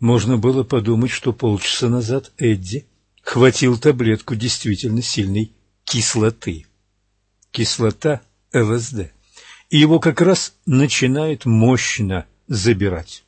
Можно было подумать, что полчаса назад Эдди хватил таблетку действительно сильной кислоты. Кислота ЛСД. И его как раз начинает мощно забирать.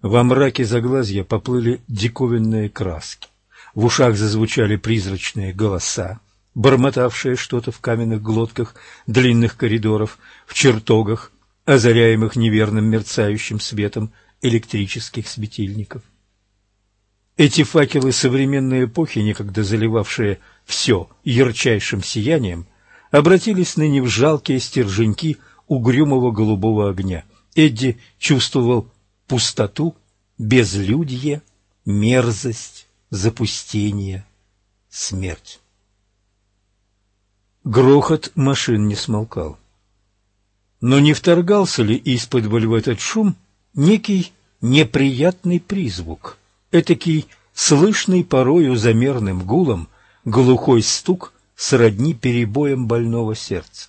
Во мраке заглазья поплыли диковинные краски. В ушах зазвучали призрачные голоса, бормотавшие что-то в каменных глотках длинных коридоров, в чертогах, озаряемых неверным мерцающим светом электрических светильников. Эти факелы современной эпохи, некогда заливавшие все ярчайшим сиянием, обратились ныне в жалкие стерженьки угрюмого голубого огня. Эдди чувствовал пустоту, безлюдье, мерзость, запустение, смерть. Грохот машин не смолкал. Но не вторгался ли из-под в этот шум некий неприятный призвук, этакий слышный порою замерным гулом глухой стук сродни перебоем больного сердца?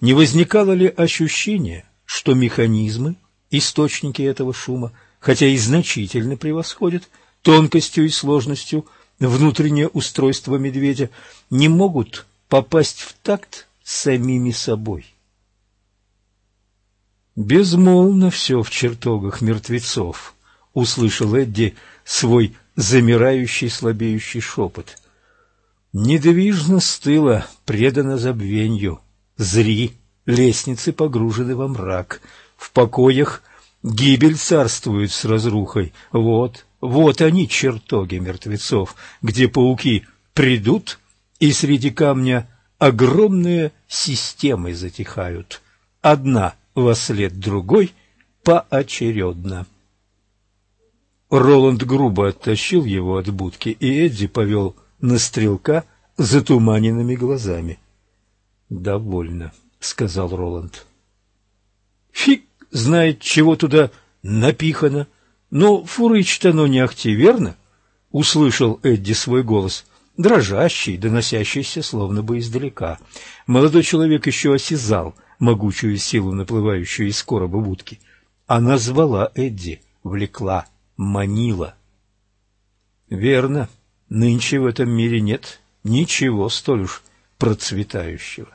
Не возникало ли ощущение, что механизмы, источники этого шума, хотя и значительно превосходят тонкостью и сложностью внутреннее устройство медведя, не могут попасть в такт с самими собой? Безмолвно все в чертогах мертвецов, услышал Эдди свой замирающий слабеющий шепот. Недвижно стыло, предано забвенью. Зри, лестницы погружены во мрак. В покоях гибель царствует с разрухой. Вот, вот они, чертоги мертвецов, где пауки придут, и среди камня огромные системы затихают. Одна во след другой поочередно. Роланд грубо оттащил его от будки, и Эдди повел на стрелка затуманенными глазами. «Довольно», — сказал Роланд. «Фиг знает, чего туда напихано. Но фурыч-то оно не ахти, верно?» — услышал Эдди свой голос, дрожащий, доносящийся словно бы издалека. Молодой человек еще осязал могучую силу, наплывающую из короба будки. Она звала Эдди, влекла, манила. «Верно, нынче в этом мире нет ничего столь уж процветающего.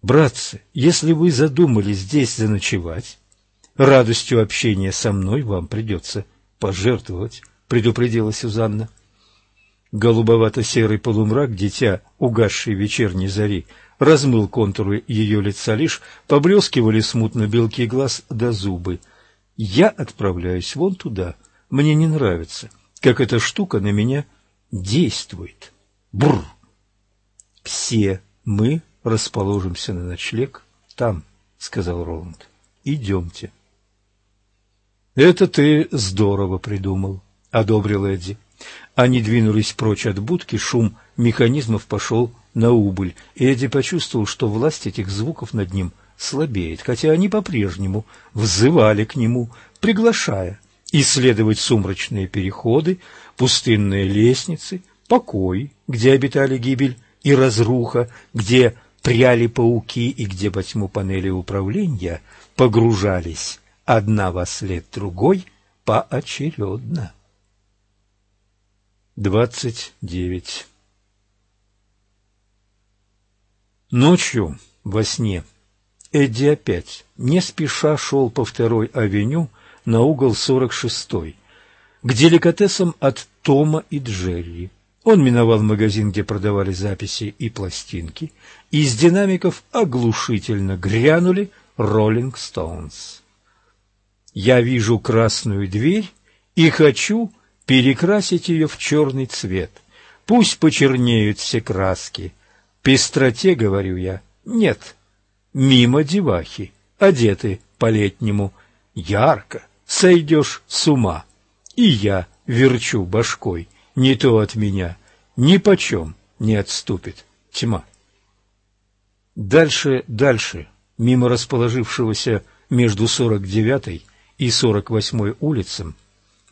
Братцы, если вы задумали здесь заночевать, радостью общения со мной вам придется пожертвовать, предупредила Сюзанна. Голубовато-серый полумрак, дитя угасшей вечерней зари, размыл контуры ее лица, лишь поблескивали смутно белки глаз до да зубы. Я отправляюсь вон туда. Мне не нравится, как эта штука на меня действует. Бррр! Все мы расположимся на ночлег там, — сказал Роланд. — Идемте. — Это ты здорово придумал, — одобрил Эдди. Они двинулись прочь от будки, шум механизмов пошел на убыль. Эдди почувствовал, что власть этих звуков над ним слабеет, хотя они по-прежнему взывали к нему, приглашая исследовать сумрачные переходы, пустынные лестницы, покой, где обитали гибель и разруха, где пряли пауки и где во тьму панели управления погружались одна во след другой поочередно. Двадцать девять Ночью во сне Эдди опять не спеша шел по второй авеню на угол сорок шестой, к деликатесам от Тома и Джерри. Он миновал магазин, где продавали записи и пластинки, и из динамиков оглушительно грянули «Роллинг Стоунс». «Я вижу красную дверь и хочу перекрасить ее в черный цвет. Пусть почернеют все краски. Пестроте, говорю я, нет. Мимо девахи, одеты по-летнему, ярко, сойдешь с ума. И я верчу башкой, не то от меня, ни почем не отступит тьма. Дальше, дальше, мимо расположившегося между сорок девятой и сорок восьмой улицам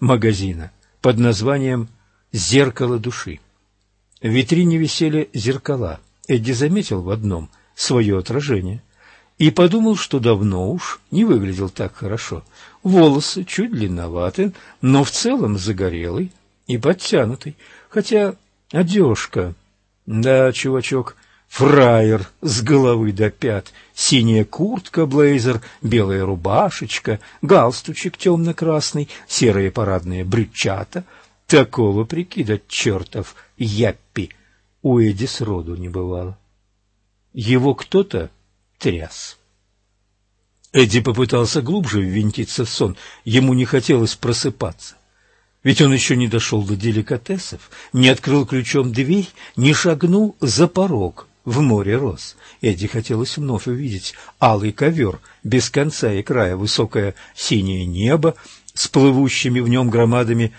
магазина под названием «Зеркало души». В витрине висели зеркала. Эдди заметил в одном свое отражение и подумал, что давно уж не выглядел так хорошо. Волосы чуть длинноваты, но в целом загорелый и подтянутый, хотя одежка... Да, чувачок, фраер с головы до пят, синяя куртка, блейзер, белая рубашечка, галстучек темно-красный, серые парадные брючата. Такого прикида чертов яппи у Эдди сроду не бывало. Его кто-то тряс. Эдди попытался глубже ввинтиться в сон, ему не хотелось просыпаться. Ведь он еще не дошел до деликатесов, не открыл ключом дверь, не шагнул за порог в море роз. Эдди хотелось вновь увидеть алый ковер, без конца и края высокое синее небо с плывущими в нем громадами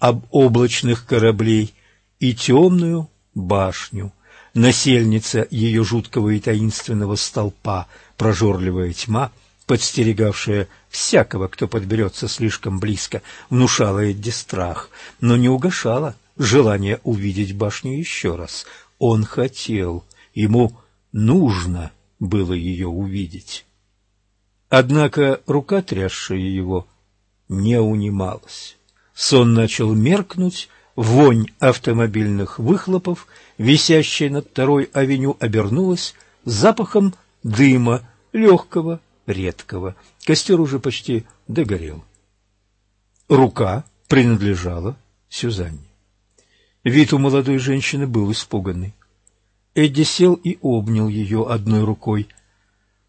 облачных кораблей и темную башню, насельница ее жуткого и таинственного столпа, прожорливая тьма, подстерегавшая всякого, кто подберется слишком близко, внушала Эдди страх, но не угошала желание увидеть башню еще раз. Он хотел, ему нужно было ее увидеть. Однако рука, трясшая его, не унималась. Сон начал меркнуть, вонь автомобильных выхлопов, висящая над второй авеню, обернулась запахом дыма, легкого, редкого. Костер уже почти догорел. Рука принадлежала Сюзанне. Вид у молодой женщины был испуганный. Эдди сел и обнял ее одной рукой.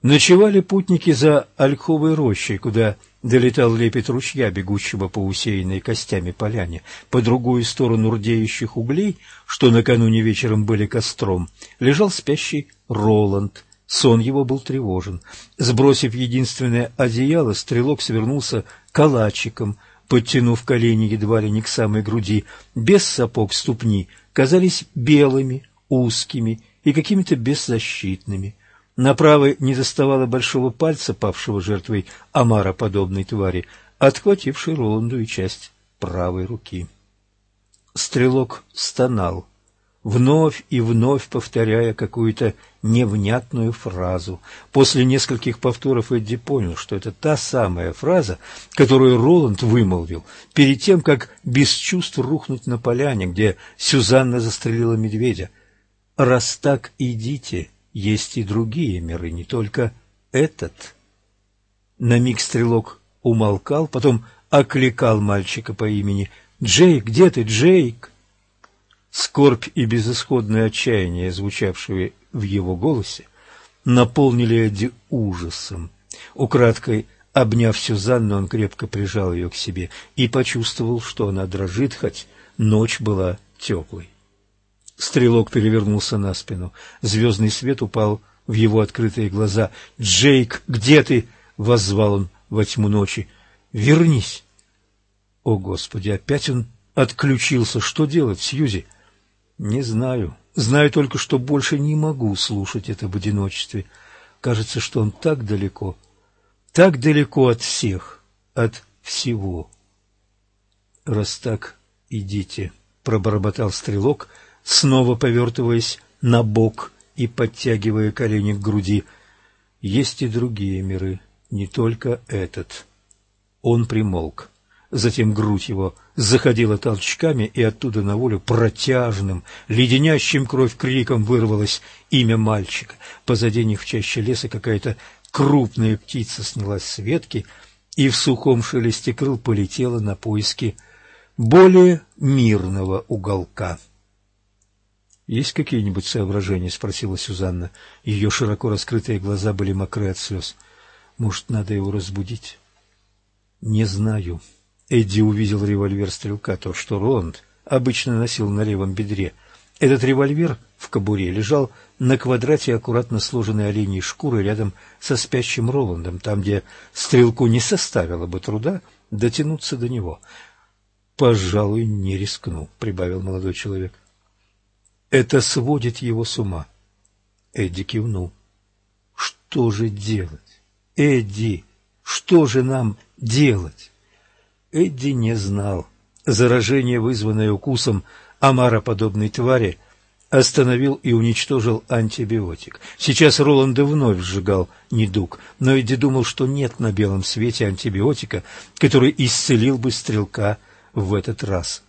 Ночевали путники за ольховой рощей, куда долетал лепет ручья, бегущего по усеянной костями поляне. По другую сторону рдеющих углей, что накануне вечером были костром, лежал спящий Роланд. Сон его был тревожен. Сбросив единственное одеяло, стрелок свернулся калачиком, подтянув колени едва ли не к самой груди. Без сапог ступни казались белыми, узкими и какими-то беззащитными. На правой не доставало большого пальца, павшего жертвой омара подобной твари, отхватившей Роланду и часть правой руки. Стрелок стонал, вновь и вновь повторяя какую-то невнятную фразу. После нескольких повторов Эдди понял, что это та самая фраза, которую Роланд вымолвил перед тем, как без чувств рухнуть на поляне, где Сюзанна застрелила медведя. «Раз так, идите, есть и другие миры, не только этот». На миг стрелок умолкал, потом окликал мальчика по имени «Джейк, где ты, Джейк?» Скорбь и безысходное отчаяние, звучавшие в его голосе, наполнили Эдди ужасом. Украдкой обняв Сюзанну, он крепко прижал ее к себе и почувствовал, что она дрожит, хоть ночь была теплой. Стрелок перевернулся на спину. Звездный свет упал в его открытые глаза. «Джейк, где ты?» — воззвал он во тьму ночи. «Вернись!» О, Господи, опять он отключился. Что делать, Сьюзи? Не знаю. Знаю только, что больше не могу слушать это в одиночестве. Кажется, что он так далеко, так далеко от всех, от всего. Раз так, идите, пробормотал стрелок, снова повертываясь на бок и подтягивая колени к груди. Есть и другие миры, не только этот. Он примолк. Затем грудь его заходила толчками, и оттуда на волю протяжным, леденящим кровь криком вырвалось имя мальчика. Позади них в чаще леса какая-то крупная птица снялась с ветки и в сухом шелесте крыл полетела на поиски более мирного уголка. «Есть какие-нибудь соображения?» — спросила Сюзанна. Ее широко раскрытые глаза были мокры от слез. «Может, надо его разбудить?» «Не знаю». Эдди увидел револьвер стрелка, то, что Роланд обычно носил на левом бедре. Этот револьвер в кобуре лежал на квадрате аккуратно сложенной оленьей шкуры рядом со спящим Роландом, там, где стрелку не составило бы труда дотянуться до него. «Пожалуй, не рискну», — прибавил молодой человек. «Это сводит его с ума». Эдди кивнул. «Что же делать? Эдди, что же нам делать?» Эдди не знал. Заражение, вызванное укусом омароподобной твари, остановил и уничтожил антибиотик. Сейчас Роланда вновь сжигал недуг, но Эдди думал, что нет на белом свете антибиотика, который исцелил бы стрелка в этот раз.